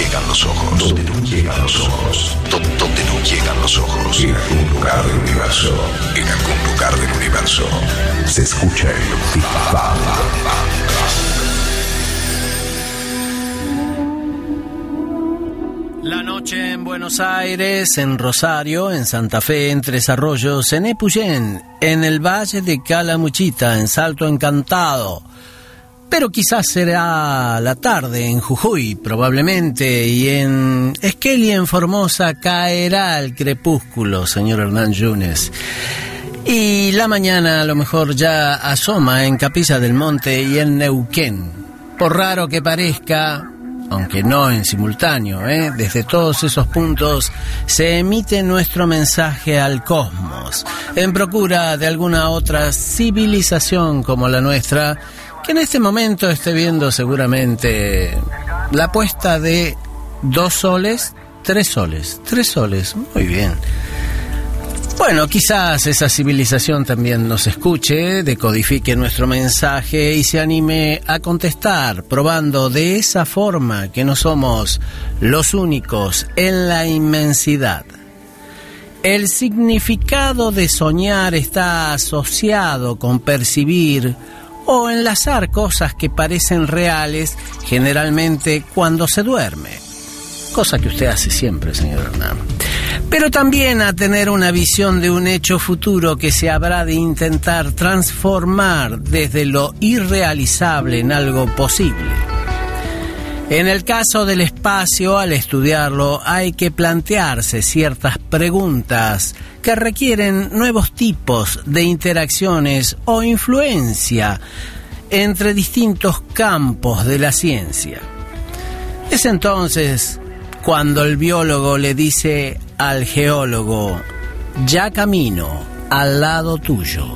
llegan los ojos. Donde no llegan los ojos. Donde no llegan los ojos. En algún lugar del universo. En algún lugar del universo. Se escucha el Big La noche en Buenos Aires, en Rosario, en Santa Fe, en Tres Arroyos, en Epuyén, en el Valle de Calamuchita, en Salto Encantado, pero quizás será la tarde en Jujuy, probablemente, y en Esquel en Formosa caerá el crepúsculo, señor Hernán Yunes. Y la mañana a lo mejor ya asoma en Capilla del Monte y en Neuquén. Por raro que parezca, aunque no en simultáneo, ¿eh? desde todos esos puntos se emite nuestro mensaje al cosmos, en procura de alguna otra civilización como la nuestra, que en este momento esté viendo seguramente la puesta de dos soles, tres soles, tres soles, muy bien. Bueno, quizás esa civilización también nos escuche, decodifique nuestro mensaje y se anime a contestar, probando de esa forma que no somos los únicos en la inmensidad. El significado de soñar está asociado con percibir o enlazar cosas que parecen reales generalmente cuando se duerme. Cosa que usted hace siempre, señor Hernán. Pero también a tener una visión de un hecho futuro que se habrá de intentar transformar desde lo irrealizable en algo posible. En el caso del espacio, al estudiarlo, hay que plantearse ciertas preguntas que requieren nuevos tipos de interacciones o influencia entre distintos campos de la ciencia. Es entonces cuando el biólogo le dice al geólogo, ya camino al lado tuyo.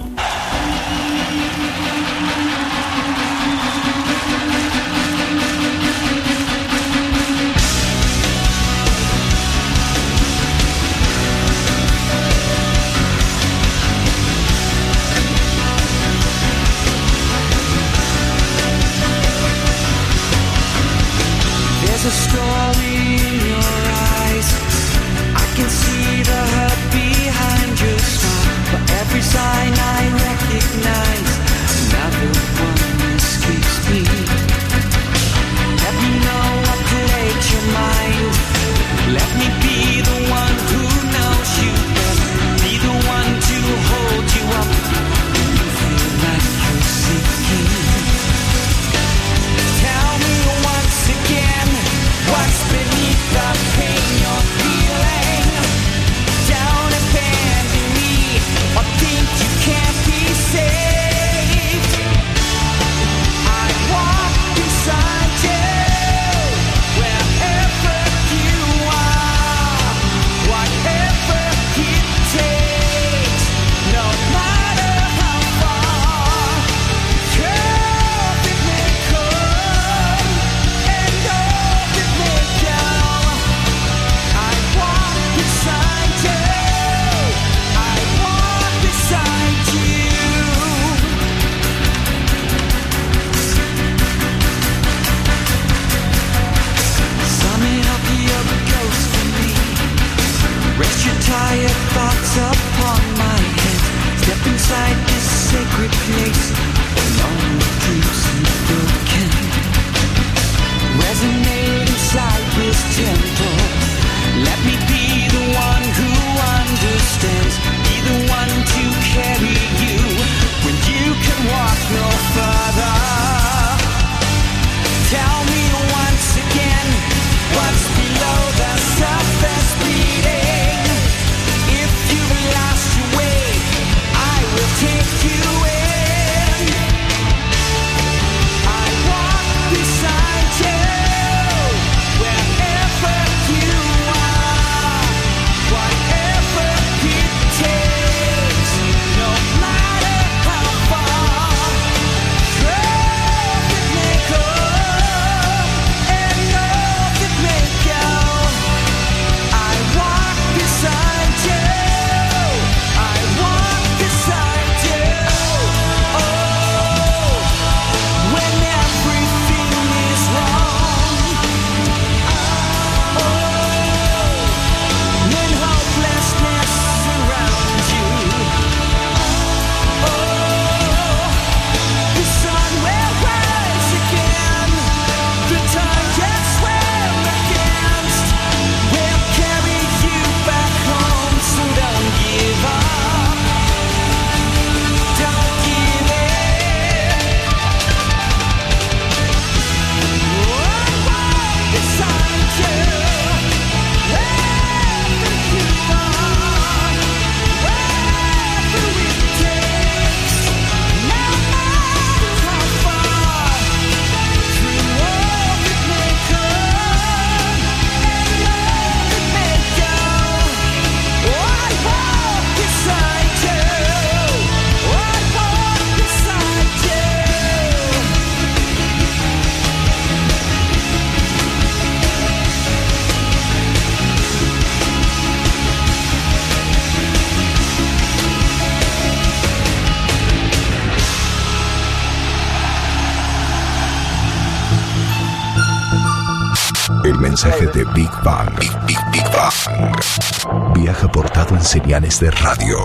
Mensaje de Big Bang. Big, Big, Big Bang. Viaja portado en señales de radio.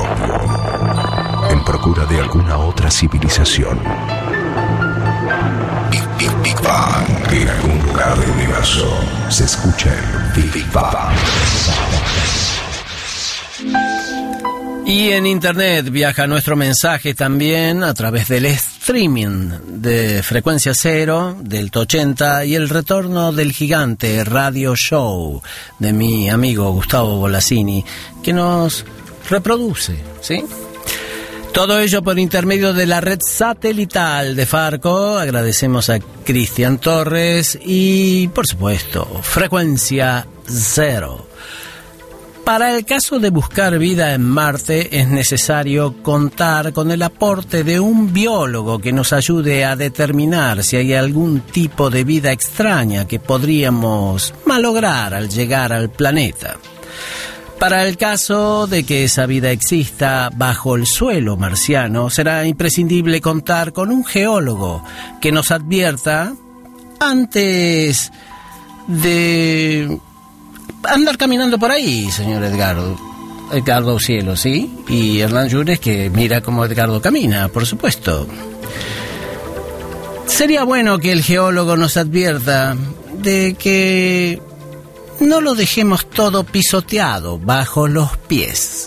En procura de alguna otra civilización. Big, Big, Big Bang. En algún lugar del universo se escucha el Big, Big Bang. Y en internet viaja nuestro mensaje también a través del streaming de Frecuencia Cero, del 80 y el retorno del gigante Radio Show de mi amigo Gustavo Bolasini, que nos reproduce, ¿sí? Todo ello por intermedio de la red satelital de Farco. Agradecemos a Cristian Torres y, por supuesto, Frecuencia Cero. Para el caso de buscar vida en Marte es necesario contar con el aporte de un biólogo que nos ayude a determinar si hay algún tipo de vida extraña que podríamos malograr al llegar al planeta. Para el caso de que esa vida exista bajo el suelo marciano, será imprescindible contar con un geólogo que nos advierta antes de andar caminando por ahí, señor Edgardo. Edgardo Cielo, ¿sí? Y Hernán Llures que mira cómo Edgardo camina, por supuesto. Sería bueno que el geólogo nos advierta de que no lo dejemos todo pisoteado bajo los pies.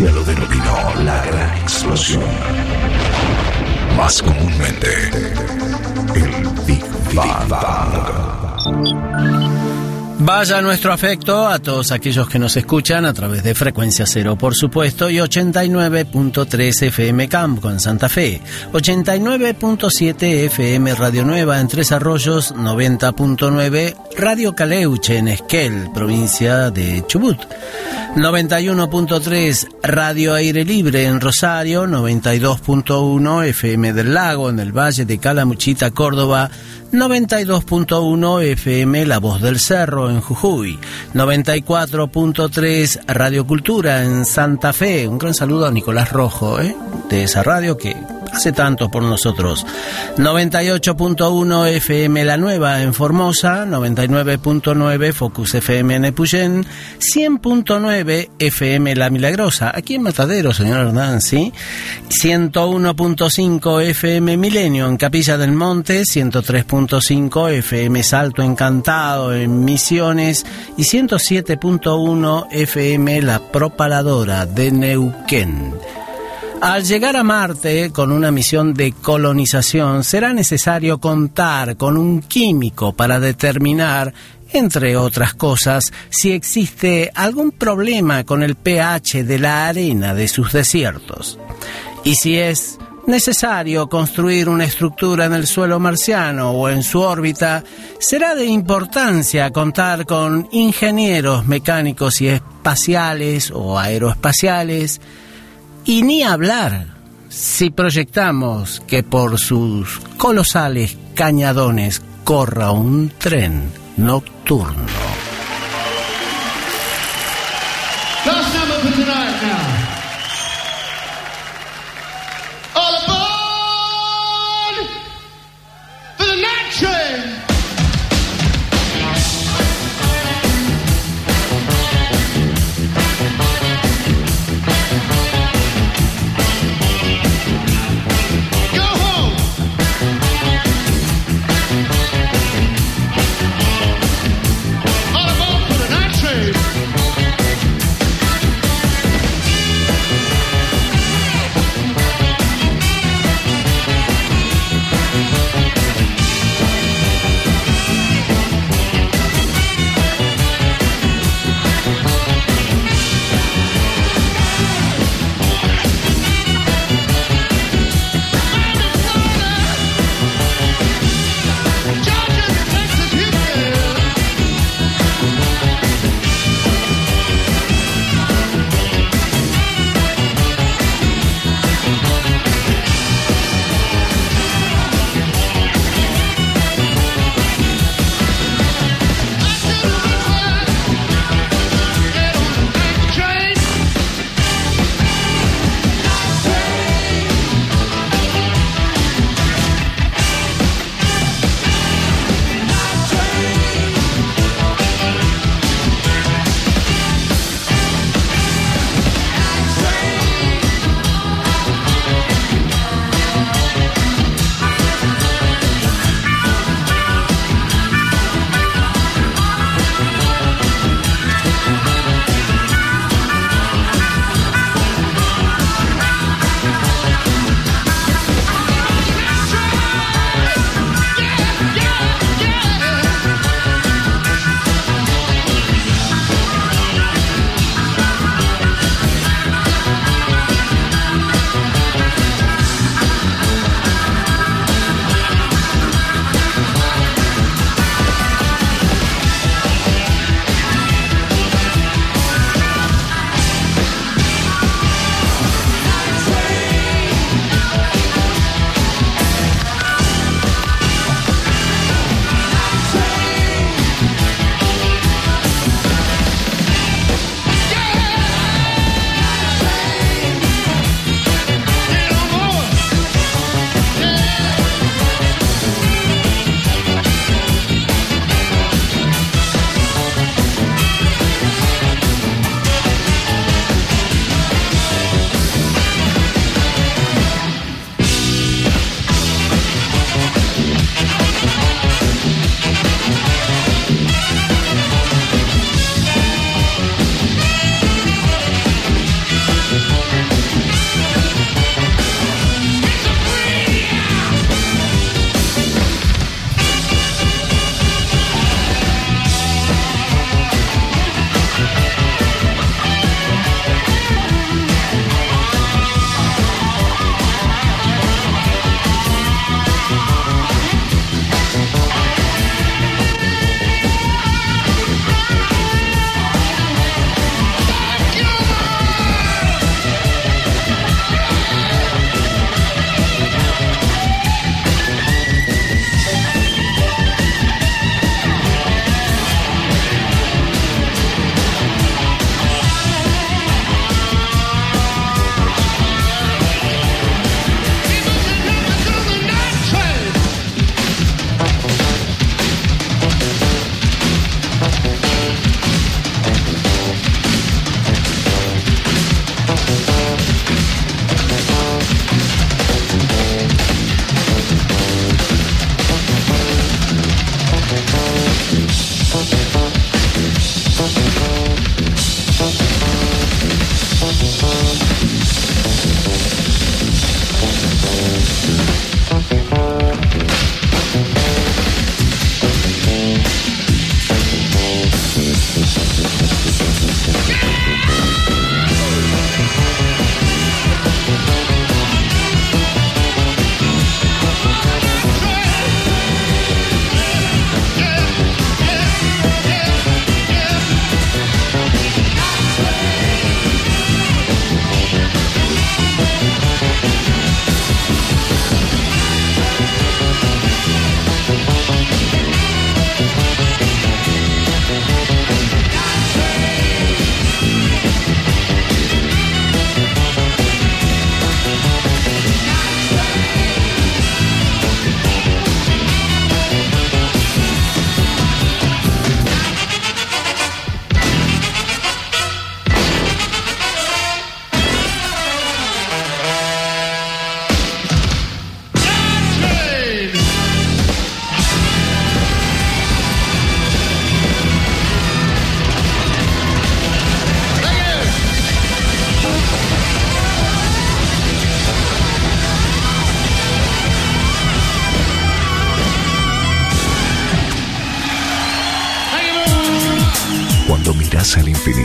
Ciencia lo denominó la gran explosión. Más comúnmente, el Big Bang. Vaya nuestro afecto a todos aquellos que nos escuchan a través de Frecuencia Cero, por supuesto, y 89.3 FM Campo en Santa Fe, 89.7 FM Radio Nueva en Tres Arroyos, 90.9 Radio Caleuche en Esquel, provincia de Chubut, 91.3 Radio Aire Libre en Rosario, 92.1 FM del Lago en el Valle de Calamuchita, Córdoba, 92.1 FM La Voz del Cerro en Jujuy, 94.3 Radio Cultura en Santa Fe. Un gran saludo a Nicolás Rojo ¿eh? de esa radio que hace tanto por nosotros. 98.1 FM La Nueva en Formosa, 99.9 Focus FM en Epuyén, 100.9 FM La Milagrosa, aquí en Matadero, señor Hernán, ¿sí? 101.5 FM Milenio en Capilla del Monte, 103.5 FM Salto Encantado en Misiones y 107.1 FM La Propaladora de Neuquén. Al llegar a Marte con una misión de colonización, será necesario contar con un químico para determinar, entre otras cosas, si existe algún problema con el pH de la arena de sus desiertos. Y si es necesario construir una estructura en el suelo marciano o en su órbita, será de importancia contar con ingenieros mecánicos y espaciales o aeroespaciales, y ni hablar si proyectamos que por sus colosales cañadones corra un tren nocturno.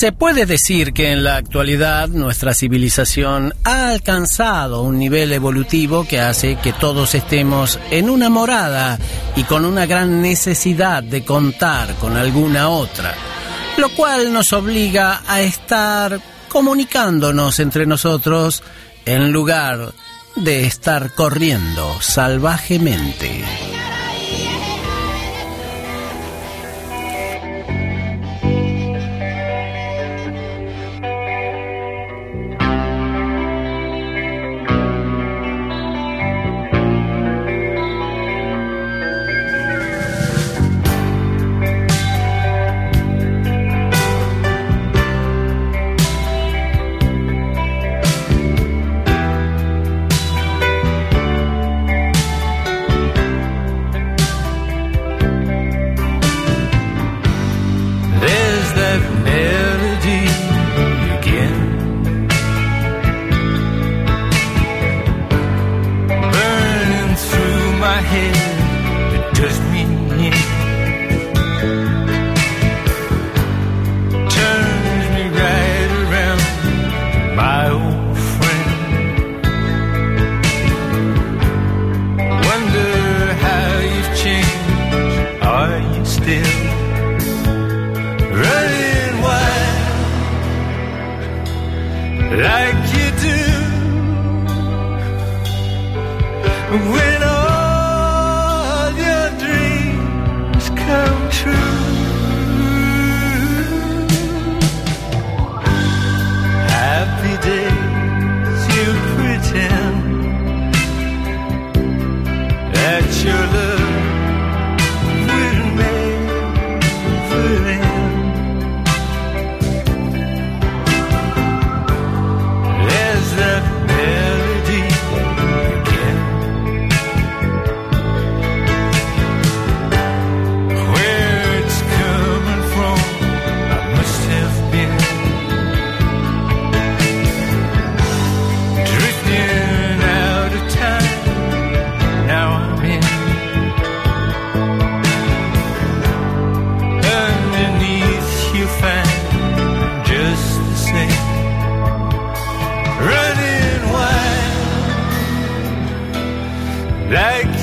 Se puede decir que en la actualidad nuestra civilización ha alcanzado un nivel evolutivo que hace que todos estemos en una morada y con una gran necesidad de contar con alguna otra, lo cual nos obliga a estar comunicándonos entre nosotros en lugar de estar corriendo salvajemente. Like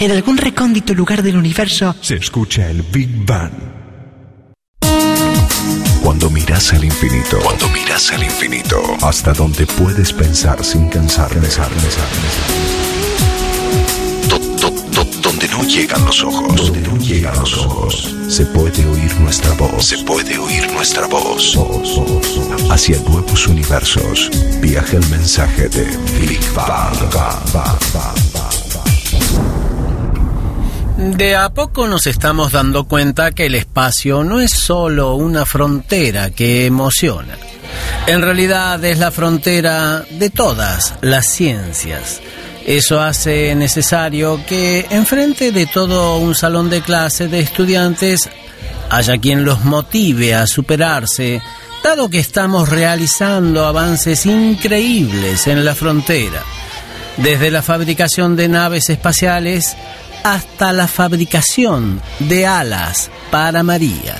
En algún recóndito lugar del universo. Se escucha el Big Bang. Cuando miras al infinito, cuando miras al infinito, hasta donde puedes pensar sin cansar, pensar, pensar, Donde no llegan los ojos, donde no llegan los ojos, se puede oír nuestra voz, se puede oír nuestra voz. Hacia nuevos universos. Viaja el mensaje de Big Bang. De a poco nos estamos dando cuenta que el espacio no es solo una frontera que emociona. En realidad es la frontera de todas las ciencias. Eso hace necesario que enfrente de todo un salón de clase de estudiantes haya quien los motive a superarse, dado que estamos realizando avances increíbles en la frontera. Desde la fabricación de naves espaciales hasta la fabricación de alas para María.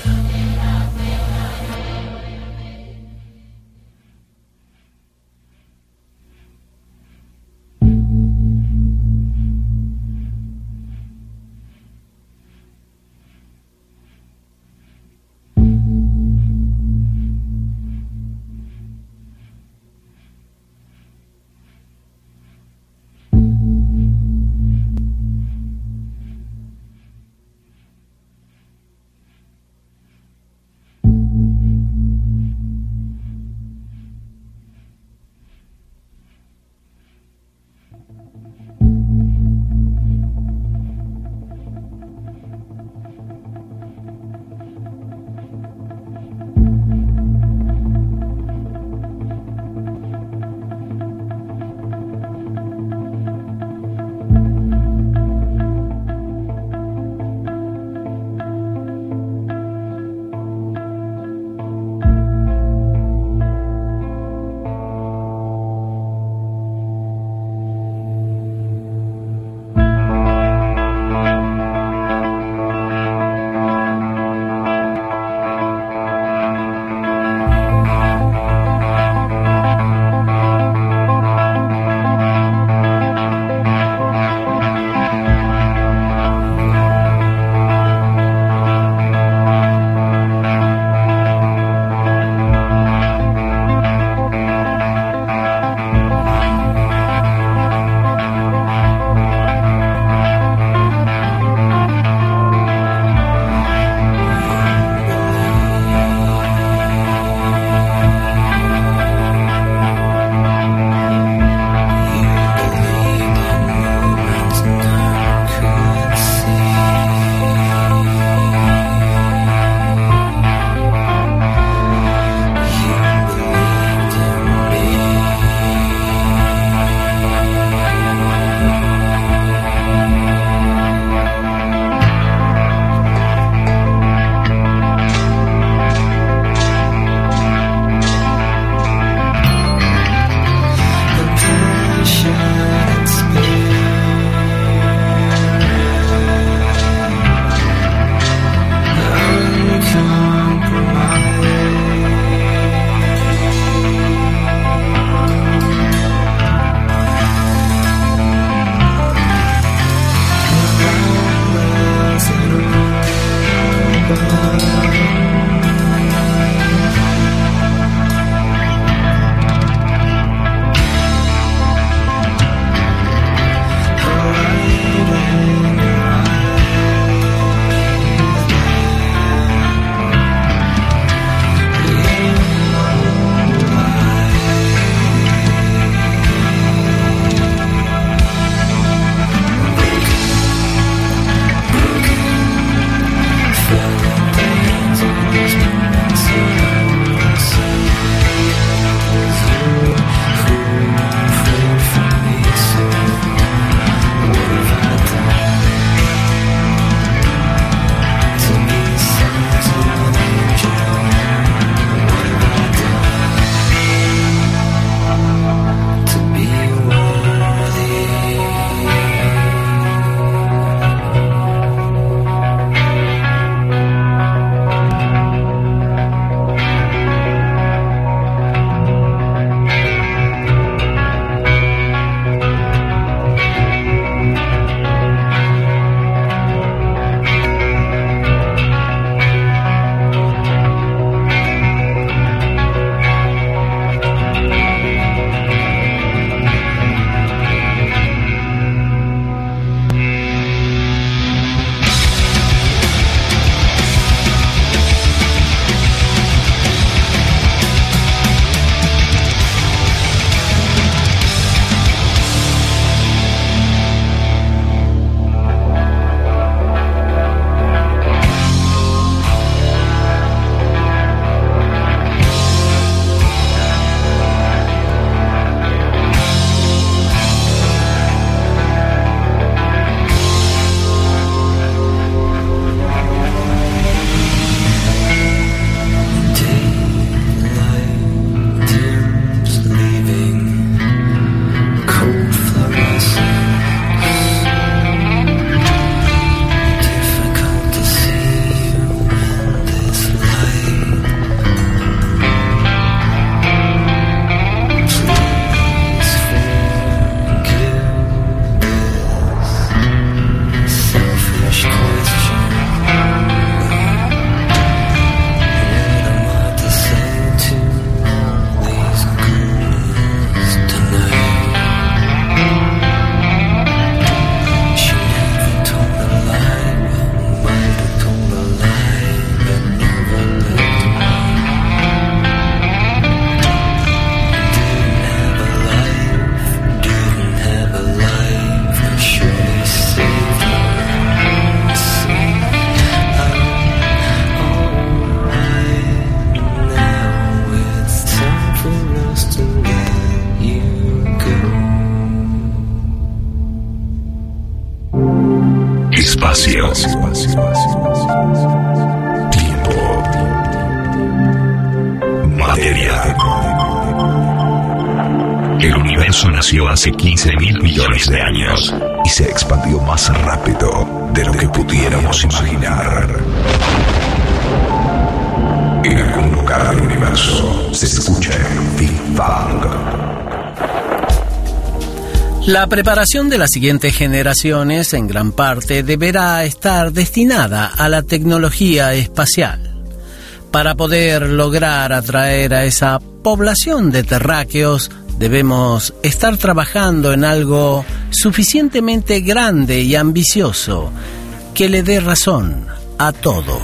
Universo nació hace 15 mil millones de años y se expandió más rápido de lo que pudiéramos imaginar. En algún lugar del universo se escucha el Big Bang. La preparación de las siguientes generaciones en gran parte deberá estar destinada a la tecnología espacial. Para poder lograr atraer a esa población de terráqueos, debemos estar trabajando en algo suficientemente grande y ambicioso que le dé razón a todo.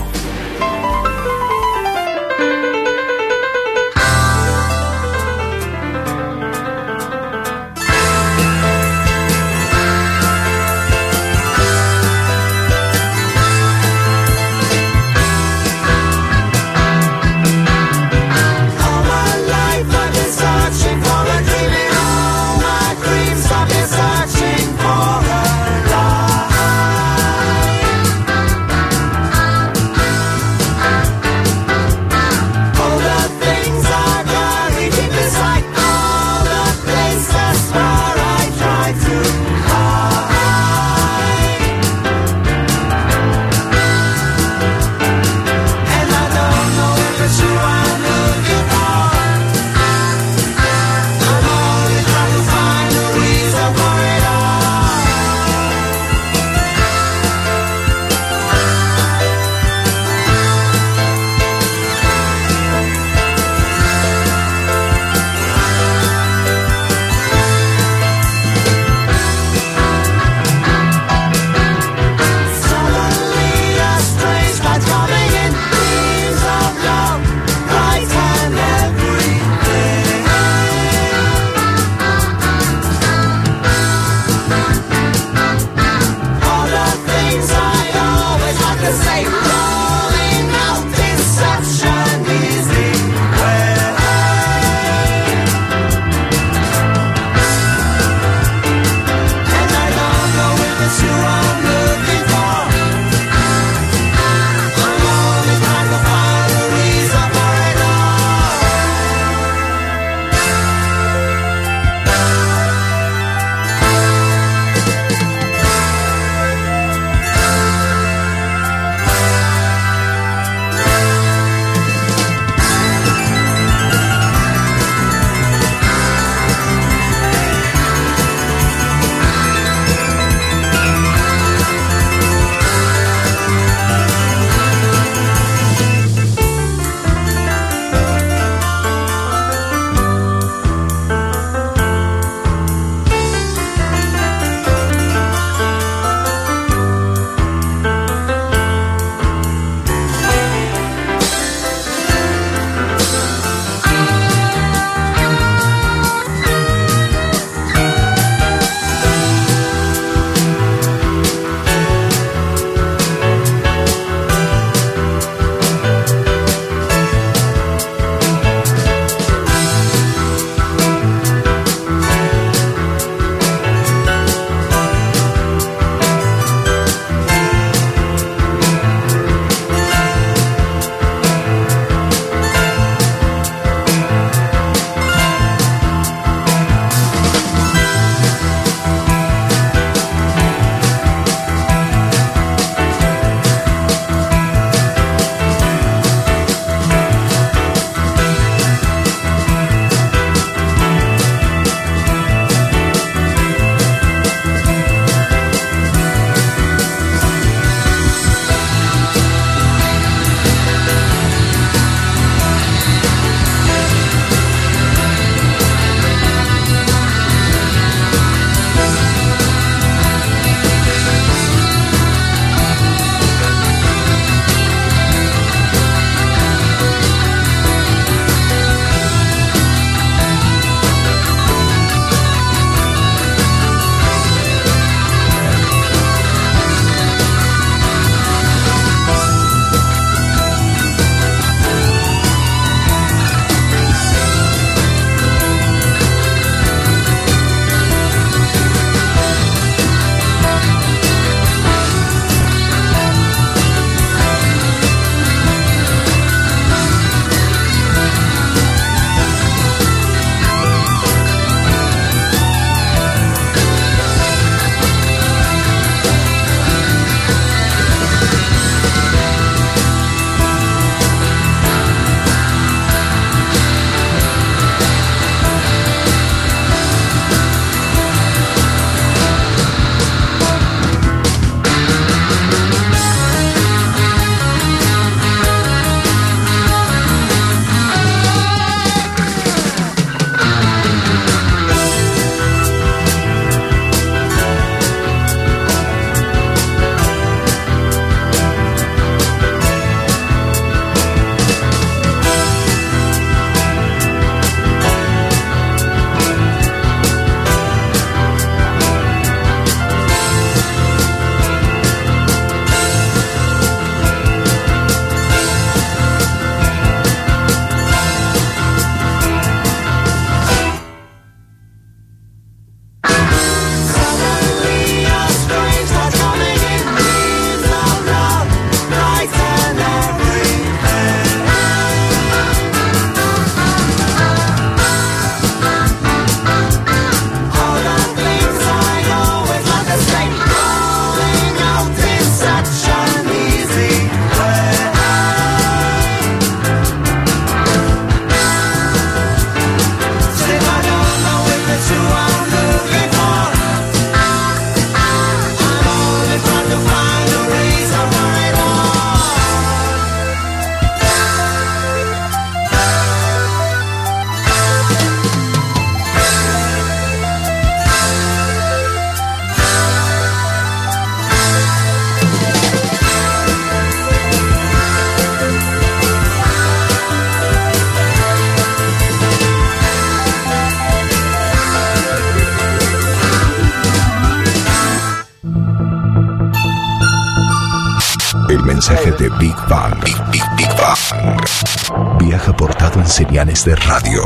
Big Bang. Big, Big, Big Bang. Viaja portado en señales de radio.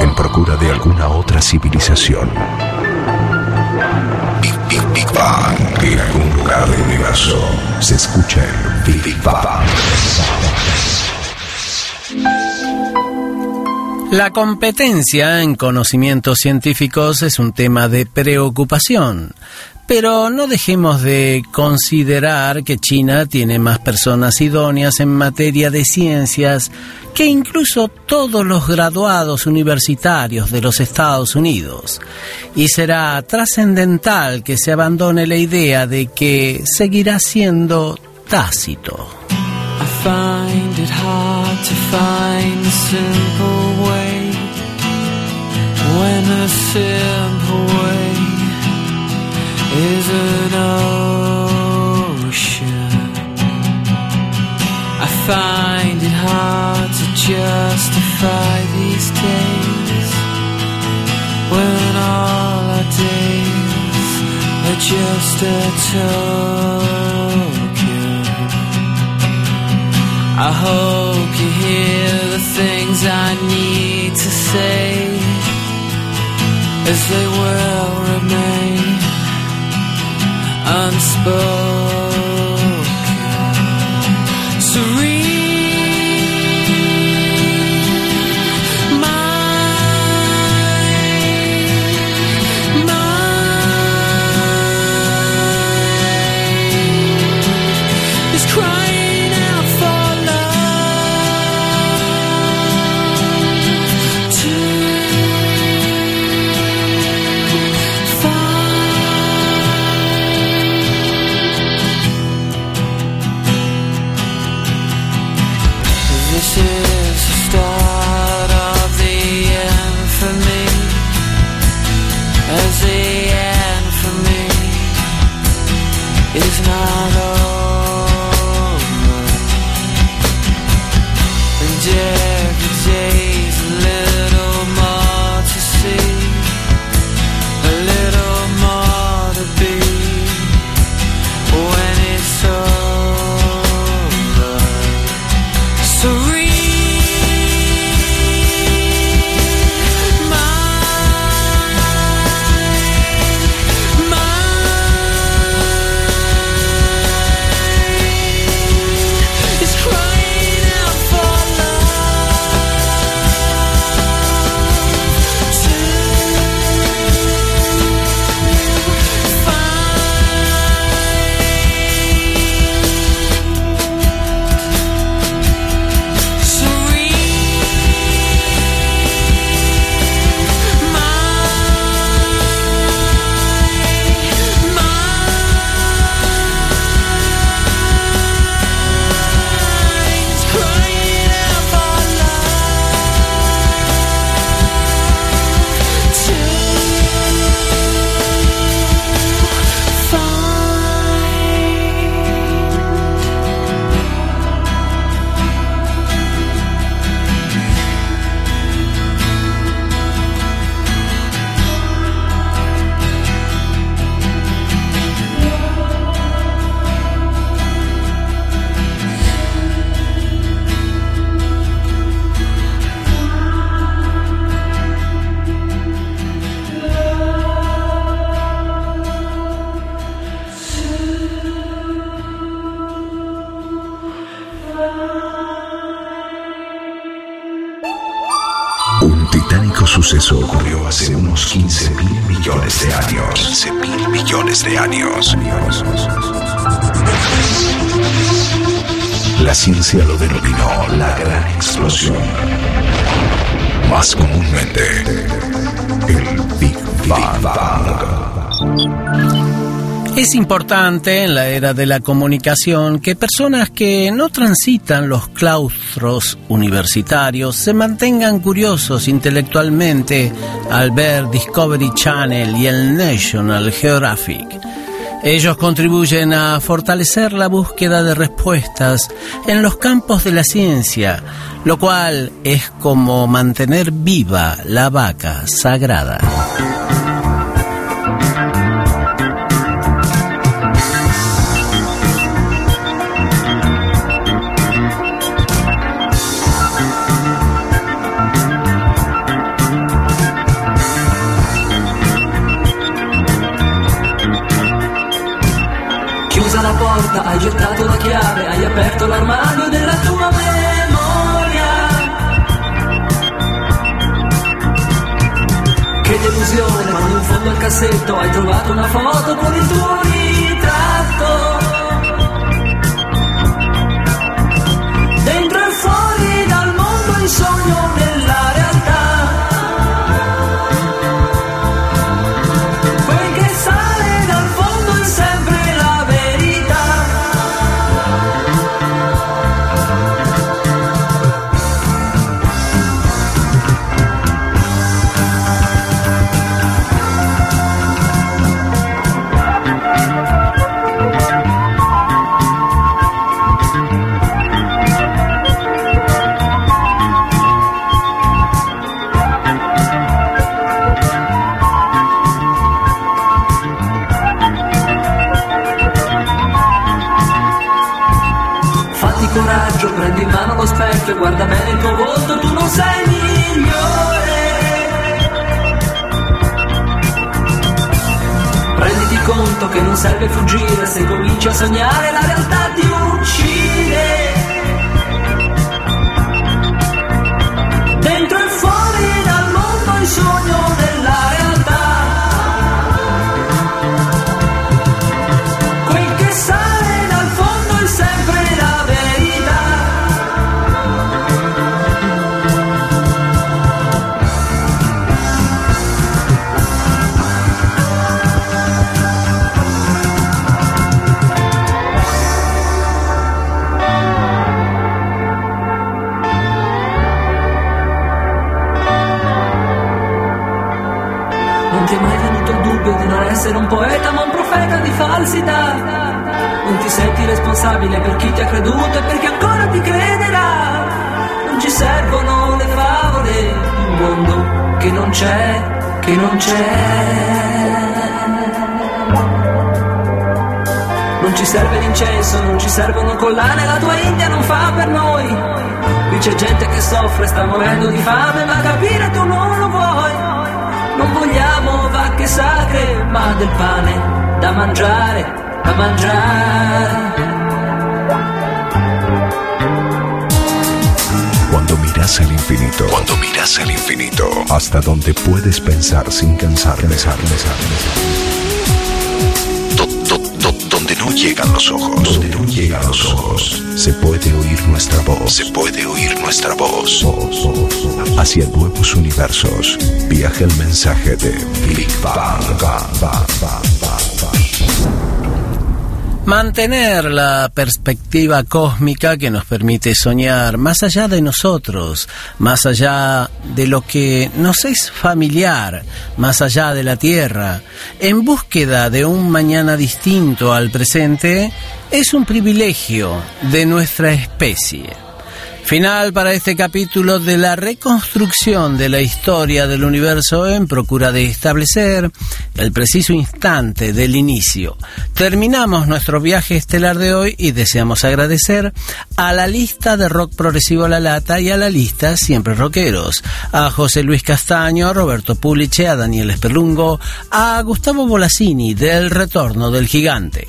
En procura de alguna otra civilización. Big, Big, Big Bang. En algún lugar del universo se escucha el Big, Big Bang. La competencia en conocimientos científicos es un tema de preocupación, pero no dejemos de considerar que China tiene más personas idóneas en materia de ciencias que incluso todos los graduados universitarios de los Estados Unidos. Y será trascendental que se abandone la idea de que seguirá siendo tácito. Is an ocean. I find it hard to justify these days when all our days are just a token. I hope you hear the things I need to say as they will remain unspoken. Es importante en la era de la comunicación que personas que no transitan los claustros universitarios se mantengan curiosos intelectualmente al ver Discovery Channel y el National Geographic. Ellos contribuyen a fortalecer la búsqueda de respuestas en los campos de la ciencia, lo cual es como mantener viva la vaca sagrada. manca sei, tô aí trovato foto con il se cominci che non c'è. Non ci serve l'incenso, non ci servono collane, la tua India non fa per noi. Qui c'è gente che soffre, sta morendo di fame, ma capire tu non lo vuoi. Non vogliamo vacche sacre, ma del pane da mangiare, da mangiare. Al infinito, hasta donde puedes pensar sin cansar, pensar, pensar, Do- do- do- donde no llegan los ojos, donde no llegan los ojos, se puede oír nuestra voz, se puede oír nuestra voz. Hacia nuevos universos, viaja el mensaje de Big bang, bang, bang, bang. Mantener la perspectiva cósmica que nos permite soñar más allá de nosotros, más allá de lo que nos es familiar, más allá de la Tierra, en búsqueda de un mañana distinto al presente, es un privilegio de nuestra especie. Final para este capítulo de la reconstrucción de la historia del universo en procura de establecer el preciso instante del inicio. Terminamos nuestro viaje estelar de hoy y deseamos agradecer a la lista de rock progresivo La Lata y a la lista Siempre Rockeros, a José Luis Castaño, a Roberto Puliche, a Daniel Esperlungo, a Gustavo Bolasini del Retorno del Gigante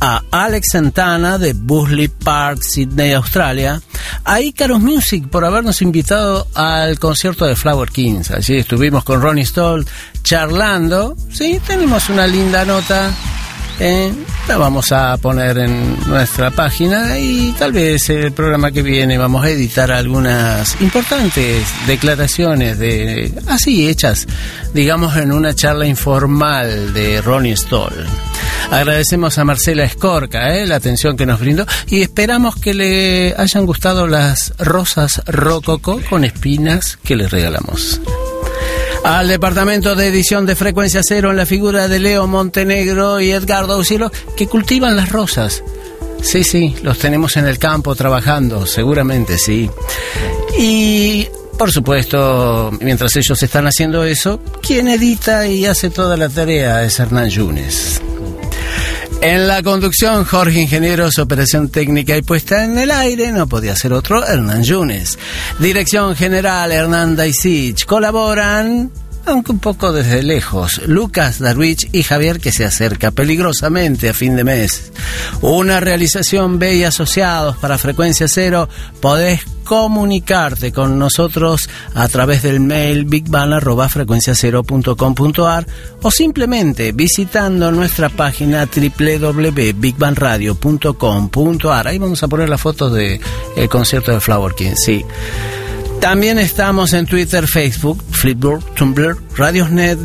a Alex Santana de Busley Park, Sydney, Australia, a Icarus Music por habernos invitado al concierto de Flower Kings. Allí estuvimos con Ronnie Stoll charlando. Sí, tenemos una linda nota. eh, la vamos a poner en nuestra página y tal vez el programa que viene vamos a editar algunas importantes declaraciones de así hechas, digamos en una charla informal de Ronnie Stoll. Agradecemos a Marcela Escorca eh, la atención que nos brindó y esperamos que le hayan gustado las rosas rococó con espinas que les regalamos. Al departamento de edición de Frecuencia Cero en la figura de Leo Montenegro y Edgardo Auxilo que cultivan las rosas. Sí, sí, los tenemos en el campo trabajando, seguramente sí. Y por supuesto, mientras ellos están haciendo eso, quien edita y hace toda la tarea es Hernán Yunes. En la conducción, Jorge Ingenieros, operación técnica y puesta en el aire, no podía ser otro, Hernán Yunes. Dirección general, Hernán Daisich. Colaboran aunque un poco desde lejos. Lucas Darwich y Javier que se acerca peligrosamente a fin de mes. Una realización B y asociados para Frecuencia Cero. Podés comunicarte con nosotros a través del mail bigban.frecuenciacero.com.ar o simplemente visitando nuestra página www.bigbanradio.com.ar. Ahí vamos a poner las fotos del el concierto de Flower King, sí. También estamos en Twitter, Facebook, Flipboard, Tumblr, Radiosnet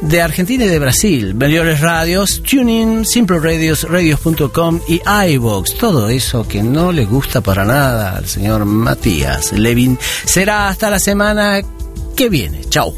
de Argentina y de Brasil, Mejores Radios, TuneIn, Simple Radios, Radios.com y iVox. Todo eso que no le gusta para nada al señor Matías Levin. Será hasta la semana que viene. Chao.